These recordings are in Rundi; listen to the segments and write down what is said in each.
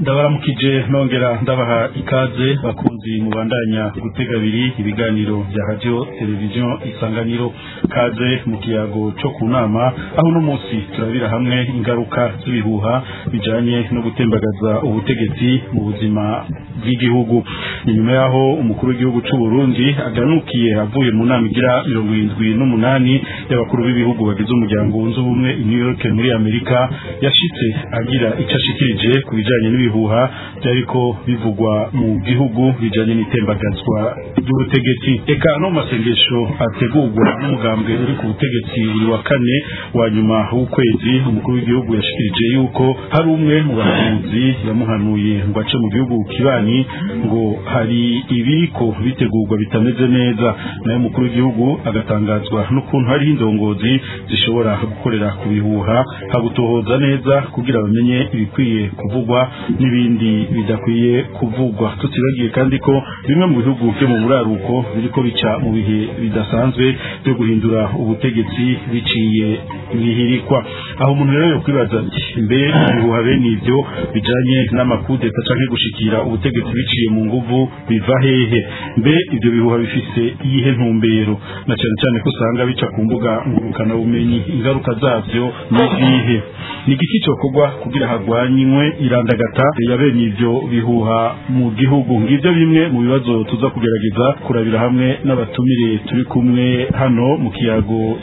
ndabaramukije nongera ndabaha ikaze bakunzi mubandanya gutega abiri ibiganiro bya radiyo televiziyo isanganiro kaze mu kiyago cyo ku nama aho uno munsi turabira hamwe ingaruka z'ibihuha bijyanye no gutembagaza ubutegetsi mu buzima bw'igihugu ni nyuma y'aho umukuru w'igihugu cy'u Burundi aganukiye avuye mu nama igira mirongo irindwi n'umunani y'abakuru b'ibihugu bagize umuryango wunze ubumwe i new york muri amerika yashyitse agira icyo ashikirije ku bijyanye n'ibihugu ibihuha byariko bivugwa mu gihugu bijanye n'itembagazwa ry'ubutegetsi eka no masengesho ategurwa n'umugambwe uri ku butegetsi buri wa kane wa nyuma w'ukwezi umukuru w'igihugu yashikirije yuko hari umwe mu bahanuzi yamuhanuye ngo ace mu gihugu kibanyi ngo hari ibiriko bitegurwa bitameze neza nayo umukuru w'igihugu agatangazwa n'ukuntu hariho indongozi zishobora gukorera ku bihuha hagutohoza neza kugira bamenye ibikwiye kuvugwa n'ibindi bidakwiye kuvugwa tutibagiye kandi ko bimwe mu bihugu byo mu buraruko biri ko bica mu bihe bidasanzwe byo guhindura ubutegetsi biciye imihirikwa aho umuntu rero yakwibaza mbe ibihuha bene ibyo bijanye n'amakudeta canke gushikira ubutegetsi biciye mu nguvu biva hehe mbe ibyo bihuha bifite iyihe ntumbero na cyane cyane ko usanga bica ku mbuga ngurukana bumenyi ingaruka zabyo ni izihe ni cyo kugwa kugira harwanywe irandagata leta yabenye ibyo bihuha mu gihugu ngibyo bimwe mu bibazo tuza kugerageza kurabira hamwe n'abatumire turi kumwe hano mu kiyago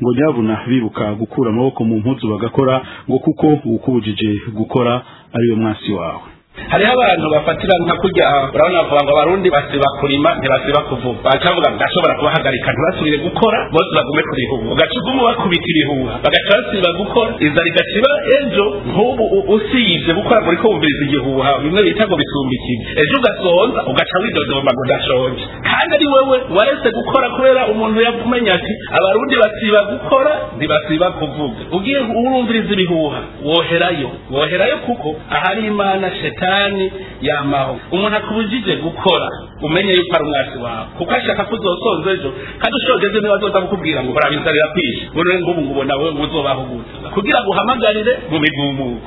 ngo nyabuna bibuka gukura amaboko mu mpuzu bagakora ngo kuko ukubujije gukora ariyo mwasi wawe hariho abantu bafatira nka kujya urabona bakavuga ngo abarundi basiba kurima ntibasiba kuvuga bakavuga ndashobora kubahagarika ntibasubire gukora bose bagume ku bihuha ugaca bakubita ibihuha bagaca basiba gukora iza rigaciba ejo nk'ubu usibye gukora muri kumviriza igihuha bimwe bita ngo bisumbikire ejo ugasonza ugaca widodomba ngo udashonje kandi ari wowe waretse gukora kubera umuntu yakumenya ati abarundi basiba gukora ntibasiba kuvuga ugiye urumviriza ibihuha woherayo woherayo kuko ahari imana sheta shitani yamaho umuntu akubujije gukora umenye yuko ari umwasi wawe kuko ashaka ko uzosonza ejo kandi ushogeze niba azoza kukubwira ngo barabizarira kwisha buriwe ngubu ngubu nawe uzobaho gutya kugira ngo uhamagarire mu migumuko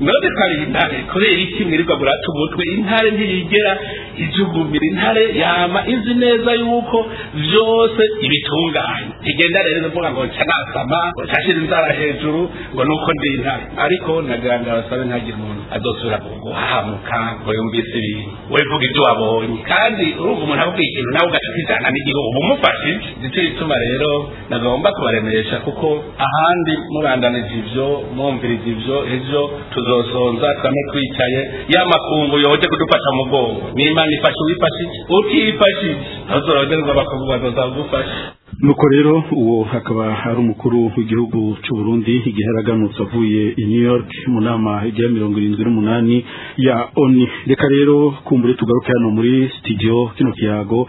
mwebwe twarira intare kubera iki mwirirwa burata umutwe intare ntiyigera ijugumira intare yama izi neza yuko byose ibitunganye igenda rero ivuga ngo ncanasama ngo nshashire inzara hejuru ngo nuko ndi intare ariko naganga basabe ntagire umuntu adosubira guhamuka ngo yumvise ibintu we vuga ibyo wabonye kandi urumva umuntu avuga ikintu nawe ugaca ukijana n'igihugu umufashe nicyo gituma rero nagomba kubaremesha kuko ahandi murandanije ibyo mwumviriza ibyo byo tuzosonza kame twicaye y'amakungu yoje kudufasha mu bwongo n'imana ifasha uwifashije utifashije ntuzorogerwa bakavuga bazagufasha nuko rero uwo akaba ari umukuru w'igihugu cy'u Burundi igihe yaraganutse avuye i New York mu nama ya mirongo irindwi n'umunani ya ONU reka rero kumbure tugaruke hano muri studio kino kiyago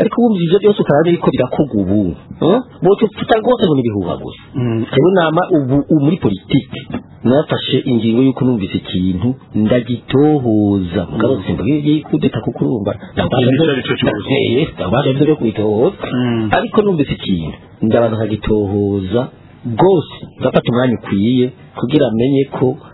ariko wumva ibyo byose ukaba ariko birakugubura eh? bote tutari rwose ngo n'ibihuha gusa mm. rero nama ubu muri politiki nafashe ingingo y'uko numvise ikintu ndagitohoza mugabo simba mm. kudeta kukurumba ndabanza eh, eh, byo kubitohoza mm. ariko numvise ikintu ndabanza nkagitohoza rwose ndafata umwanya ukwiye kugira amenye ko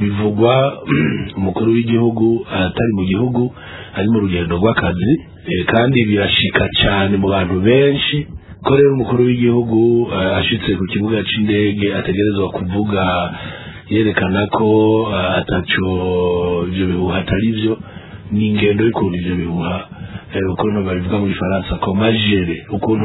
bivugwa umukuru w'igihugu atari mu gihugu ari mu rugendo rw'akazi eh, kandi birashika cyane mu bantu benshi ko umukuru w'igihugu eh, ashitse ku kibuga cy'indege ategerezwa kuvuga yerekana ko eh, atacyo ibyo bihuha atari byo ni ingendo y'ukuntu ibyo bihuha eh, ukuntu babivuga mu gifaransa ko majere ukuntu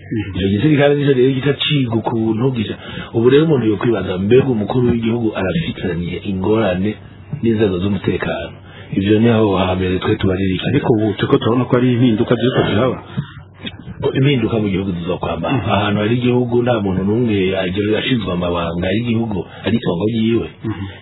mm-hmm. icyo gisirikare nicyo rero gita ciga ukuntu gisa ubu rero umuntu yo kwibaza mbega umukuru w'igihugu arafitanye ingorane n'inzego z'umutekano ibyo ni aho hambere twe tubaririka ariko ubu tuko turabona ko ari impinduka byose turaba ah. impinduka mu gihugu tuzakwambara mm. ahantu hari igihugu nta muntu n'umwe ashinzwe amabanga y'igihugu ari itongo ryiwe mm-hmm.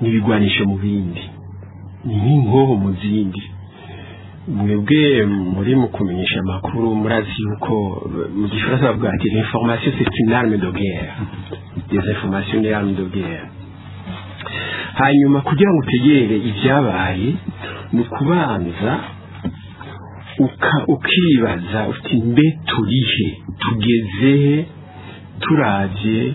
n'ibigwanisho mu bindi ni nk'inkoho mu zindi mwebwe muri mu kumenyesha amakuru murazi yuko mu gifaransa bavuga ati l'information c'est une arme de guerre des informations ni arme de guerre hanyuma kugira ngo utegere ibyabaye ni ukubanza ukibaza uti mbe turihe tugeze turabye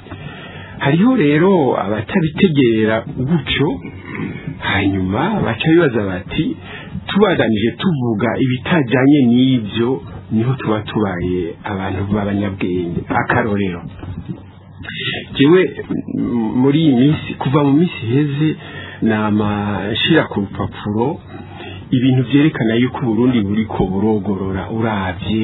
hariho rero abatabitegera gutyo hanyuma baca bibaza bati tubaganije tuvuga ibitajyanye n'ibyo niho tuba tubaye abantu b'abanyabwenge akarorero yewe muri iyi minsi kuva mu minsi iheze ni amashyira ku rupapuro ibintu byerekana yuko uburundi buri ko burogorora urabye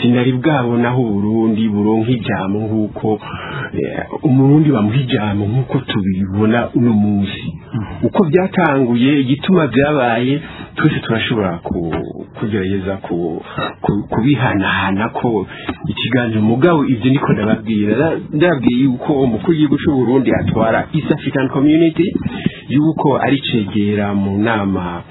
sinari bwabo naho burundi buronka ijambo nk'uko eh, umurundi bamuha ijambo nk'uko tubibona uno munsi uko byatanguye igituma byabaye twese turashobora kugerageza kubihanahana ko ikiganje umugabo ibyo niko ndababwira ndababwiye yuko umukuru w'igihugu cy'u Burundi atwara East African Community yuko ari cegera mu nama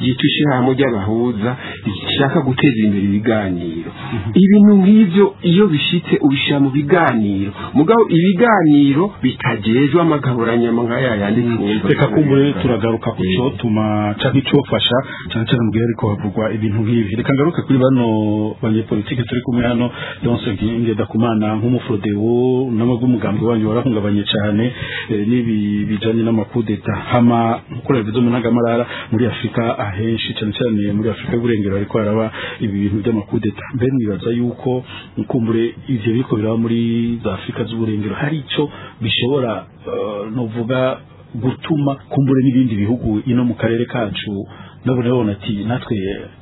ryitwa ishyirahamwe ry'abahuza rishaka guteza imbere ibiganiro ibintu nk'ibyo iyo bishyitse ubishyira mu biganiro mugabo ibiganiro bitagejwe amagaburanyama nk'aya yandi mm. reka kumbure turagaruka ku cyotuma cyangwa icyofasha cyane cyane mubwira ariko havugwa ibintu nk'ibi reka ngaruke kuri bano banyepolitike turi kumwe hano yonse ngenda kumana nk'umufurodewo n'amabwo wanyu warahungabanye cyane eh, n'ibi bijyanye n'amakudeta hama gukorera ibidomo n'agamara bibyara muri afurika ahenshi cyane cyane muri afurika y'uburengero ariko haraba ibi bintu by'amakudeta mbe nibaza yuko kumbure ivyo biriko biraba muri za afurika z'uburengero hari icyo bishobora eh, nuvuga gutuma kumbure n'ibindi bihugu ino mu karere kacu nabone babona ati natwe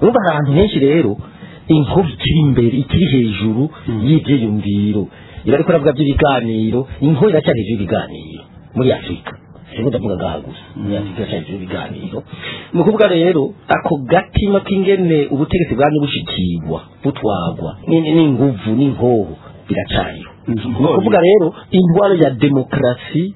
urumva hari ahantu henshi rero inkuru ikiri imbere ikiri hejuru y'ibyiyumviro irariko nabwo by'ibiganiro inkuru iracyari hejuru muri afurika sibo ndavuga ngaha gusa muri afurika iracyari hejuru ni ukuvuga rero ako gatima k'ingene ubutegetsi bwajya bushikirwa butwagwa n'inguvu n'inkoho biracariho ni ukuvuga rero indwara ya demokarasi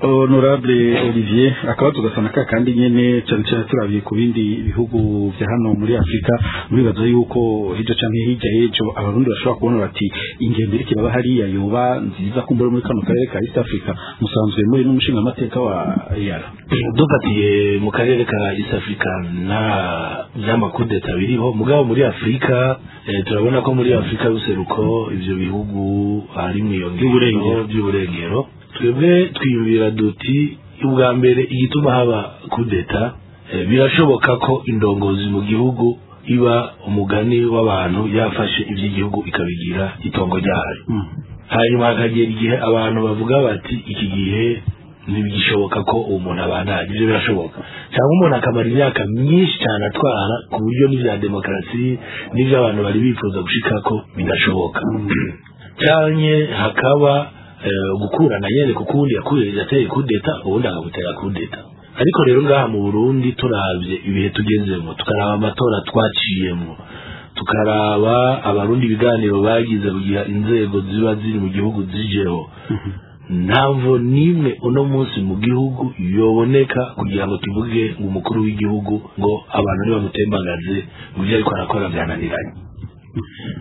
honorable olivier akaba tugasana ka kandi nyine cyane cyane turabiye ku bindi bihugu bya hano muri afurika uribaza yuko hirya cyangwa hirya y'ejo abarundi bashobora kubona bati ingendo iriki baba hariya yoba nziza kumbura muri kano karere ka East Africa musanzwe muri n'umushinga amateka wa yara dufatiye eh, mu karere ka East Africa nta by'amakudeta biriho mugabo muri Afrika eh, turabona ko muri Afrika y'useruko ibyo bihugu harimo iyo ngendo by'uburengero twebwe twiyumvira duti ubwa mbere igituma haba kudeta eh, birashoboka ko indongozi mu gihugu iba umugani w'abantu yafashe iby'igihugu ikabigira itongo ryayo hmm. hanyuma hakagera igihe abantu bavuga bati iki gihe ntibigishoboka ko uwo muntu abandanya ibyo birashoboka cyangwa umuntu akamara imyaka myinshi cyane atwara ku buryo n'ibya demokarasi n'ibyo abantu bari bifuza gushika ko bidashoboka hmm. cyane hakaba eh, gukurana yereka ukundi yakuriye ateye kudeta ubundi akamutera kudeta ariko rero ngaha mu burundi turabye ibihe tugezemo tukaraba amatora twaciyemo tukaraba abarundi ibiganiro bagize kugira inzego ziba ziri mu gihugu zijeho ntabwo n'imwe uno munsi mu gihugu yoboneka kugira ngo tuvuge ngo umukuru w'igihugu ngo abantu ntibamutembagaze mu byo ariko arakora byananiranye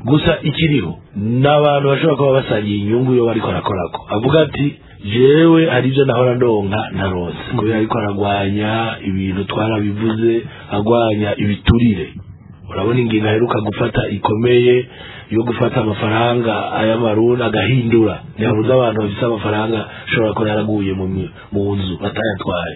gusa ikiriho ni abantu bashobora kuba basangiye inyungu iyo bariko arakorako avuga ati jewe hari ibyo nahora ndonka ntarose kubera yuko aragwanya ibintu twarabivuze agwanya ibiturire urabona ingingo aheruka gufata ikomeye yo gufata amafaranga aya maruna agahindura ntihabuze abantu bafite amafaranga ashobora kuba yaraguye mu nzu batayatwaye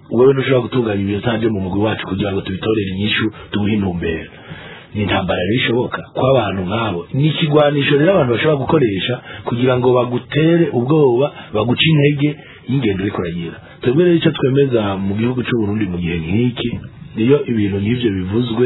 wowe ntushobora gutunganya ibintu byo mu mugwi wacu kugira ngo tubitorere inyishu tuguhe intumbero ni intambara rero ishoboka kuba abantu nk'abo ni ikigwanisho rero abantu bashobora gukoresha kugira ngo bagutere ubwoba baguce intege y'ingendo uriko uragira twebwe rero icyo twemeza mu gihugu cy’u Burundi mu gihe nk'iki niyo ibintu nk'ibyo bivuzwe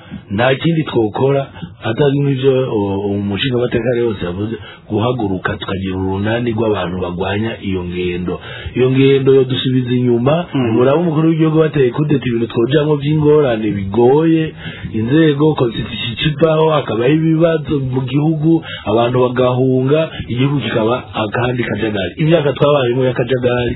nta kindi twokora atazi umushinga umushingamateka yose yavuze guhaguruka tukagira urunani rw'abantu barwanya iyo ngendo iyo ngendo yo dusubiza inyuma mm. muraba umukuru w'igihugu bateye kudeta ibintu twujyamo by'ingorane bigoye inzego konstitusiyo icipaho hakabaho ibibazo mu gihugu abantu bagahunga igihugu kikaba akandi kajagari imyaka twabayemo y'akajagari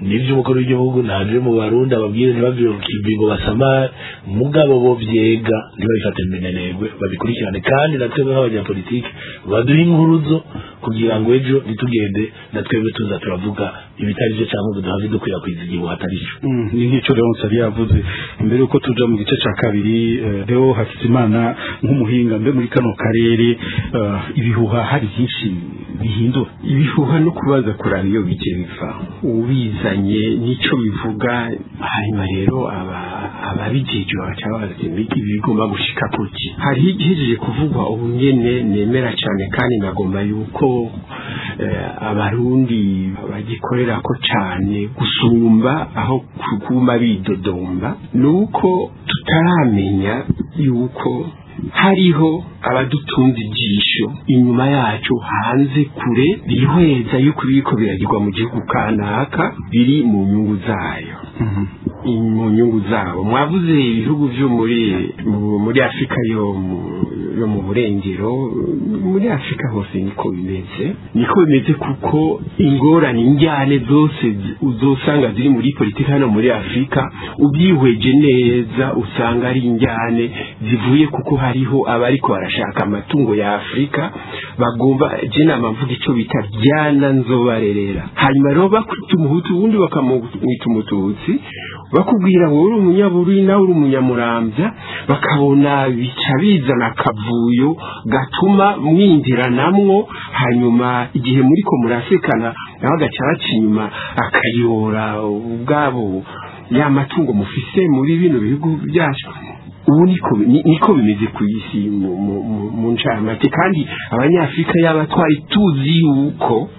n'iby'umukuru w'igihugu ntabyo mu barundi ababwire ntibabyibigo basamara mugabo bo byega ntibabifate mu minenegwe babikurikirane kandi natwe nk'abanyapolitike baduhe inkuruzo kugira ngo ejo ntitugende na twebwe tuza turavuga ibitari byo cyangwa duhaze dukwirakwiza igihe hatari cyo mm, ni nk'icyo Leonce yari yavuze imbere yuko tuja mu gice cya kabiri eh, Leo Hakizimana nk'umuhinga mbe muri kano karere eh, ibihuha hari byinshi bihindura ibihuha no kubaza kurara iyo bike biva ubizanye n'icyo bivuga hanyuma rero ababijejwe baca babaza ibi bigomba gushika kuki hariho igihejeje kuvugwa ubu nyene nemera cyane kandi nagomba yuko eh, abarundi bagikore bakorera ko cyane gusumba aho kuguma bidodomba ni uko tutaramenya yuko hariho abadutunze ijisho inyuma yacu hanze kure rihweza yuko ibiriko biragirwa mu gihugu kanaka biri mu nyungu zayo mm-hmm. mu nyungu zabo mwavuze ibihugu byo muri muri afurika yo yo mu burengero muri afurika hose niko bimeze niko bimeze kuko ingorane injyane zose uzosanga ziri muri politiki hano muri afurika ubyihweje neza usanga ari injyane zivuye kuko hariho abariko barashaka amatungo ya afurika bagomba je nama mvuga ico bita vyana nzobarerera hanyuma rero bakwita umuhutu ubundi bakamwita umututsi bakubwira ngo uri umunyaburi nawe uri umunyamurambya bakabona bica bizana akavuyo gatuma mwinjiranamwo hanyuma igihe muri ko murasekana nawe agaca inyuma akayora ubwabo ya matungo mufise muri bino bihugu byacu ubu niko bimeze ku isi mu ncamake kandi abanyafurika yaba twari tuzi yuko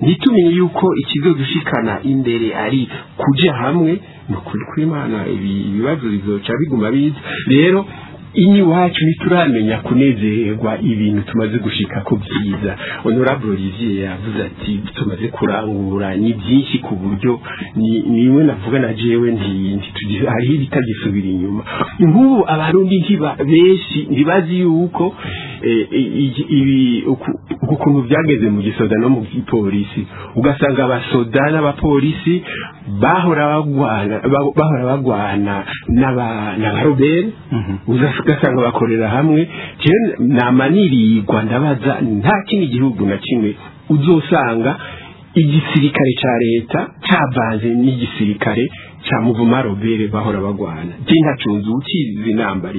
ntitumenye yuko ikigo gushikana imbere ari kujya hamwe ni ukuri kw'imana ibibazo bizoca biguma biza rero Inyi iwacu nituramenya kunezerwa ibintu tumaze gushika ku byiza honorable Olivier yavuze ati tumaze kurangura ni byinshi ku buryo niwe navuga na jewe hariho ibitagisubira inyuma nk'ubu abarundi benshi ntibazi yuko eh, eh, ukuntu byageze mu gisoda no mu gipolisi ugasanga abasoda n'abapolisi bahora bagwana n'abarobere mhm. ugasanga bakorera hamwe namaniriye i rwanda nta kindi gihugu na kimwe uzosanga igisirikare cya leta cyavanze n'igisirikare cya muvuma robere bahora bagwana nti ntacunze ukizi intambara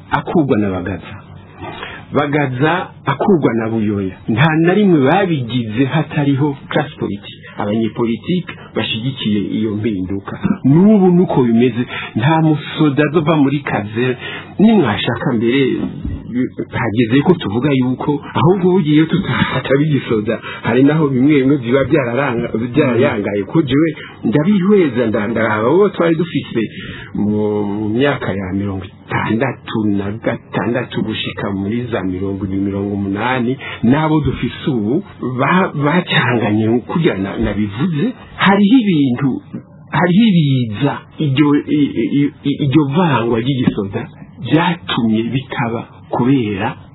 akurwa na bagaza akurwa na buyoya nta na rimwe babigize hatariho class politiki abanyepolitiki bashyigikiye iyo mpinduka n'ubu nuko bimeze nta musoda azova muri kaze nimwashaka mbere hageze ko tuvuga yuko ahubwo ugiye tutahata bigisoda hari naho bimwe bimwe biba byarayangaye ko Jowe ndabihweza ndaraba bo twari dufite mu myaka ya mirongo tandatu na gatandatu gushika muri za mirongo ibiri mirongo umunani n'abo dufise ubu bacanganye kurya nabivuze hariho ibintu hariho ibiza iryo vangwa ry'igisoda byatumye bikaba kubera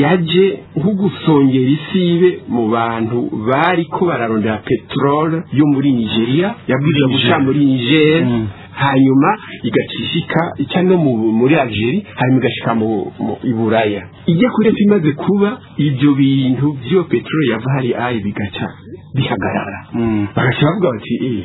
yaje nko gusongera isi yibe mu bantu bari ko bararondera peteroli yo muri nigeria yabwirije guca muri nigeria mm. hanyuma igacishika icya no muri Algeria hanyuma igashika mu iburaya ijya kure imaze kuba ibyo bintu byo peteroli yava hari ayi bigaca bihagarara mm. bagaca bavuga bati eh,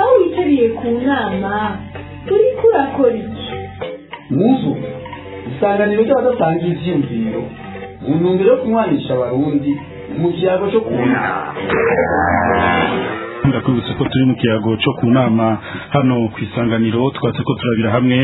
aho witabiye ku nama turi kurakora iki muzu isanganiro ry'abadatangira ibyiyumviro mu ntumbero yo kunywanisha abarundi mu ya ba ta kuna ndakwibutsa ko turi mu kiyago cyo ku nama hano ku isanganiro twatse ko turabira hamwe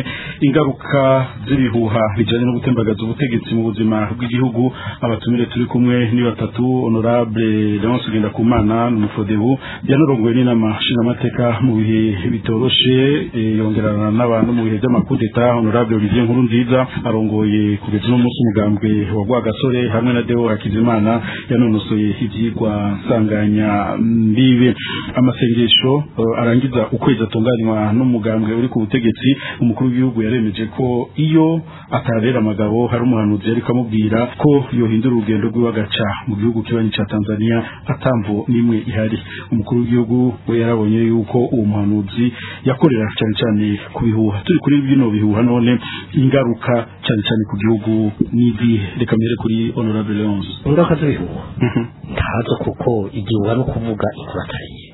ingaruka z'ibihuha bijyanye no gutembagaza ubutegetsi mu buzima bw'igihugu abatumire turi kumwe ni batatu honorable leonce ngendakumana n'umufodebu yanarongoye n'inama nshingamateka mu bihe bitoroshe eh, yongerana n'abantu mu bihe by'amakudeta honorable olivier nkuru nziza arongoye kugeza uno munsi umugambwe wa rwagasore hamwe na deo hakizimana yanonosoye ibyigwa nsanganya mbibe amasengesho eh, arangiza ukwezi atunganywa n'umugambwe uri ku butegetsi umukuru w'igihugu yaremeje ko iyo atabera amagabo hari umuhanuzi ariko amubwira ko yohindura urugendo rw'iwagaca mu gihugu kibanyi cya Tanzania atamvu n'imwe ihari umukuru w'igihugu we yarabonye yuko uwo muhanuzi yakorera cyane cyane ku bihuha turi kuri bino bihuha none ingaruka cyane cyane ku gihugu n'izihe reka mbere kuri honorable Leonce ingaruka z'ibihuha mhm. ntazo kuko igihuha no kuvuga ikubatariye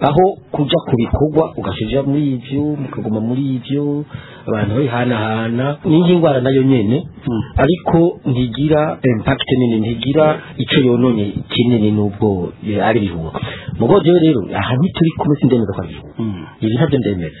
aho kujya ku bikorwa ugashirira muri ivyo mukaguma muri ivyo abantu babihanahana n'iyi ndwara nayo nyine hmm. ariko ntigira impakiti nini ntigira icyo yononye kinini n'ubwo ari ibihuha mu buryo rero ahantu turi kumwe sindemeza ko ari ibihuha hmm. ibi ntabyo ndemeza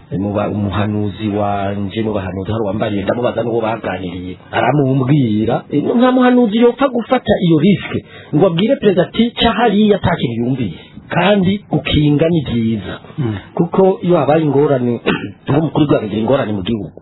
umuhanuzi wanje mu bahanuzi hari uwambariye ndamubaza n'uwo baganiriye aramumbwira e, nta muhanuzi yopfa gufata iyo risike ngo abwire perezida ati hariya atakintu yumviye kandi gukinga ni byiza mm. kuko iyo habaye ingorane nk'umukuru w'igihugu ingorane mu gihugu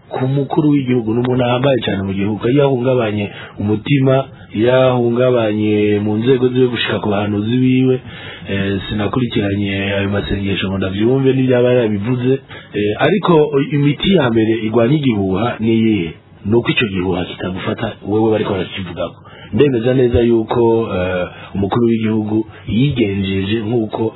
ku mukuru w'igihugu ni umuntu ahambaye cyane mu gihugu iyo ahungabanye umutima iyo ahungabanye mu nzego ziwe gushika ku bahanuzi biwe eh, sinakurikiranye ayo masengesho ngo ndabyumve n'ibyaba yabivuze eh, ariko imiti ya mbere igwanya igihuha ni iyihe ni uko icyo gihuha kitagufata wowe bari barakivugaho ndemeza neza yuko eh, umukuru w'igihugu yigenjeje nk'uko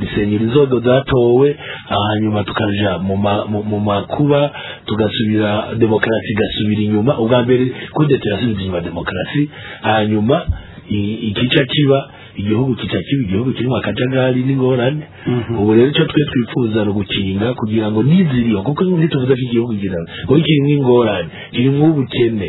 risenya inzoga zatowe hanyuma tukaja mu makuba tugasubira demokarasi igasubira inyuma ubwa mbere kudeta irasubiza inyuma demokarasi hanyuma ikica kiba igihugu kica kiba igihugu kirimo akajagari n'ingorane ubu mm-hmm. rero icyo twe twifuza ni ugukinga kugira ngo n'iziriyo kuko ntituvuze ko igihugu kiraba kuko kirimo ingorane kirimo ubukene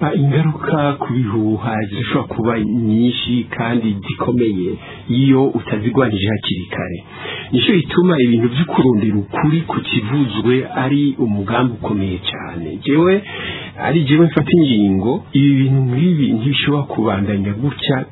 ah, ingaruka ku bihuha zishobora kuba nyinshi kandi zikomeye iyo utazigwanije hakiri kare nicyo bituma ibintu by'ukurondera ukuri ku kivuzwe ari umugambi ukomeye cyane jewe ari igihe mfata ingingo ibi bintu nk'ibi ntibishobora kubandanya gutya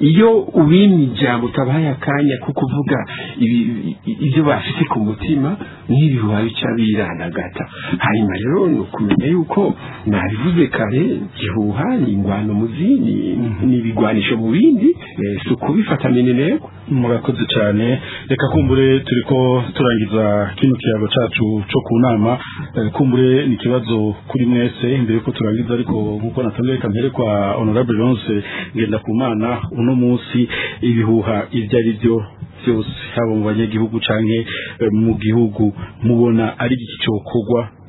iyo ubimye ijambo ukabaye akanya ko kuvuga ibyo bafite ku mutima nk'ibi bibaye uca hanyuma rero ni ukumenya yuko nabivuze kare gihuha ni ingwano mu zindi mhm. ni ibigwanisho mu bindi eh, si ukubifata intego murakoze cyane reka kumbure turi ko turangiza kino kiyago cyacu cyo ku nama eh, kumbure ni ikibazo kuri mwese mbere yuko turangiza ariko nk'uko natanze reka kwa honorable Leonce Ngendakumana uno munsi ibihuha ibyo ari byo byose haba mu banyagihugu canke eh, mu gihugu mubona ari iki cokogwa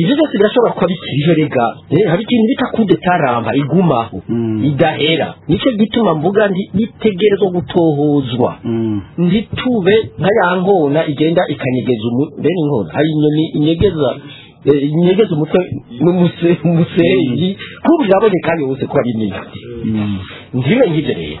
ibyo byose birashobora kuba bikije rega hari ikintu bita kudetaramba igumaho idahera nicyo gituma mvuga ndi gutohozwa nditube nka ya nkona igenda ikanyegeza bene inkona hari inyoni inyegeza inyegeza umutwe n'umusenyi kuko biraboneka yose kuba binini ntibe rero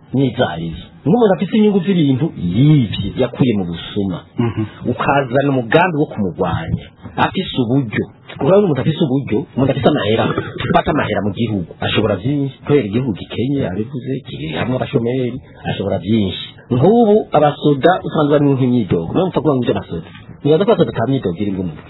n'izo arizo n'umuntu afite inyungu z'ibintu yibye yakuye mu busuma mhm. ukazana umugambi wo kumurwanya afise uburyo kubera umuntu afise uburyo umuntu afise amahera afata amahera mu gihugu ashobora byinshi kubera igihugu gikenye abivuze kiri hamwe abashomeri ashobora byinshi nk'ubu abasoda usanga bari mu nk'imyidogo niyo mpamvu ngo ibyo abasoda ntibaza ko abasoda nta iri mu mutwe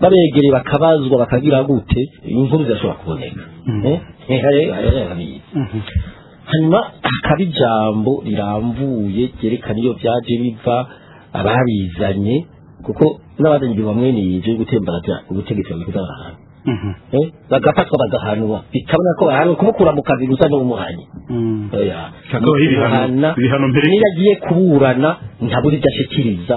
babegereye bakabazwa bakagira gute inkuru zirashobora kuboneka mm-hmm. eh? Eh, hanyuma hakaba ijambo rirambuye ryerekana iyo byaje biva ababizanye kuko n'abandi bamwe nije gutemberagira ubutegetsi mhm. bwiza barahana bagafatwa bagahanwa bikabona ko bahanwa kumukura mu kazi gusa n'umuhanyi niyo agiye kuburana ntabura ibyo ashikiriza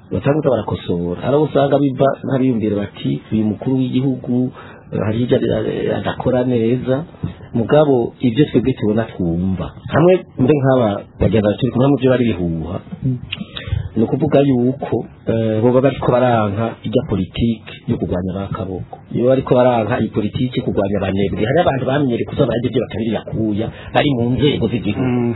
batanga barakosora hari abo usanga biva nk'abiyumvira bati uyu mukuru w'igihugu eh, hari ibyo eh, adakora neza mugabo ibyo twebwe tubona twumva hamwe muri nk'aba bagenda turi kumwe mu byo bari bihuha ni ukuvuga yuko baba bariko baranka ijya politiki yo kurwanya bakaboko niba ariko baranka iyi politiki kurwanya abanebwe hari abantu bamenyere kuza barajya ibyo batabiriya kuya bari mu nzego z'igihugu mm.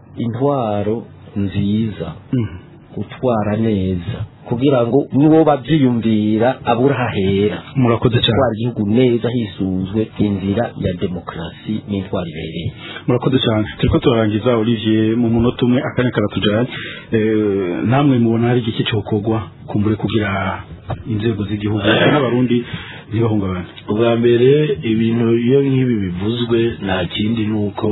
intwaro nziza mm. gutwara neza kugira ngo nibo babyiyumvira abura hahera murakoze cyane gutwara igihugu neza hisunzwe inzira ya demokarasi n'intwaro ibereye murakoze cyane turiko turarangiza Olivier mu munota umwe akanya karatujaye eh, namwe mubona hari igiki cyokorwa kumbure kugira inzego z'igihugu n'abarundi ntibahungabane ubwa mbere ibintu iyo nk'ibi bivuzwe nta kindi nuko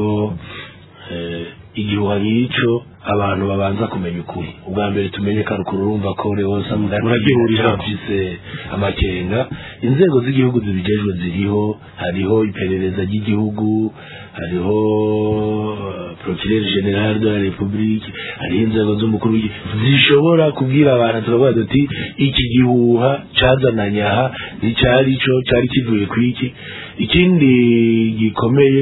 eh, igihe uhariye icyo abantu babanza kumenya ukuri ubwa mbere tumenye karukuru urumva ko buri wese amuragihurira afise amakenga inzego z'igihugu zibijejwe ziriho hariho iperereza ry'igihugu hariho uh, procureur general de la republique hariho inzego z'umukuru zishobora kubwira abantu turavuga duti iki gihuha cazananye aha nticyari ico cyari kivuye ku iki ikindi gikomeye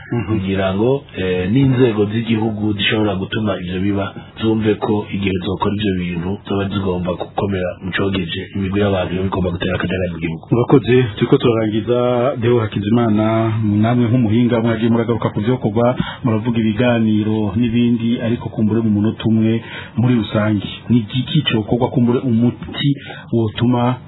mhm. kugira ngo eh, n'inzego z'igihugu zishobora gutura bituma ibyo biba zumve ko igihe zokora ibyo bintu zaba zigomba gukomera mu cyogeje imigwi y'abantu yo bigomba gutera akajagari mu gihugu murakoze turiko turarangiza deo hakizimana namwe nk'umuhinga mwagiye muragaruka ku vyokorwa muravuga ibiganiro n'ibindi ariko kumbure mu munota umwe muri rusange ni igiki cokorwa kumbure umuti wotuma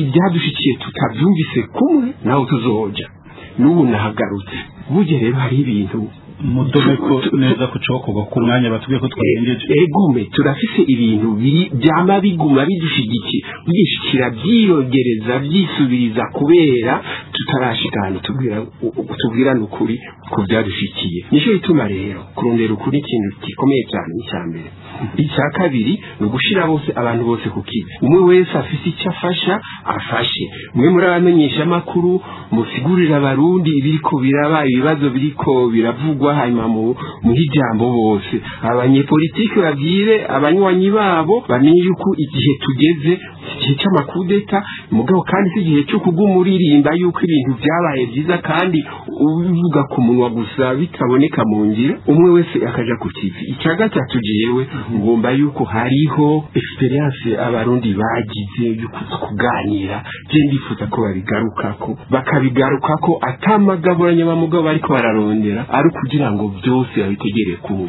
ibyadushikiye tutabyumvise kumwe naho tuzoja n'ubu nahagarutse burya rero hari ibintu mudome ko neza ku ku mwanya batubwiye ko twarengeje egume eh, eh, turafise ibintu biri byama biguma bidushigikiye bidushyikira byiyongereza byisubiriza kubera tutarashikana tubwira tubwira n’ukuri ku byadushikiye nicyo ituma rero kurondera ukuri ikintu gikomeye cyane icya mbere icya kabiri ni ugushira bose abantu bose ku kizi umwe wese afise icyo afasha afashe mwe muri abamenyesha amakuru musigurira abarundi ibiriko biraba ibibazo biriko biravugwa bahaye impamvu muha ijambo bose abanyepolitiki babwire abanywanyi babo bamenye yuko igihe tugeze igihe cy'amakudeta mugabo kandi si igihe cyo kugumuririmba yuko ibintu byabaye byiza kandi ubivuga ku munwa gusa bitaboneka mu nzira umwe wese akajya ku kivi icya gatatu jewe ngomba yuko hariho experience abarundi bagize yo kuganira je ndifuza ko babigarukako bakabigarukako atamagaburanya bamugabo bariko bararondera ari kugira ngo byose abitegere ku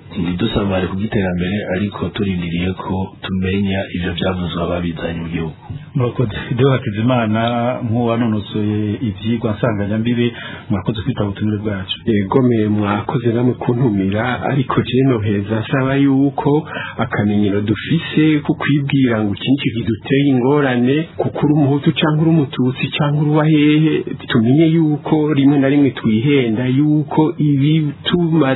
ntidusamare ku by'iterambere ariko turindiriye ko tumenya ibyo byavuzwe ababizanye mu gihugu murakoze fide hakizimana nk'uwanonosoye ibyigwa nsanganyambibi murakoze kwitaba ubutumire bwacu yegomeye mwakoze namwe kuntumira ariko jeno heza nsaba yuko akamenyero dufise ko kwibwira ngo iki ngiki kiduteye ingorane kuko uri umuhutu cyangwa uri umututsi cyangwa uruwa hehe tumenye yuko rimwe na rimwe twihenda yuko ibituma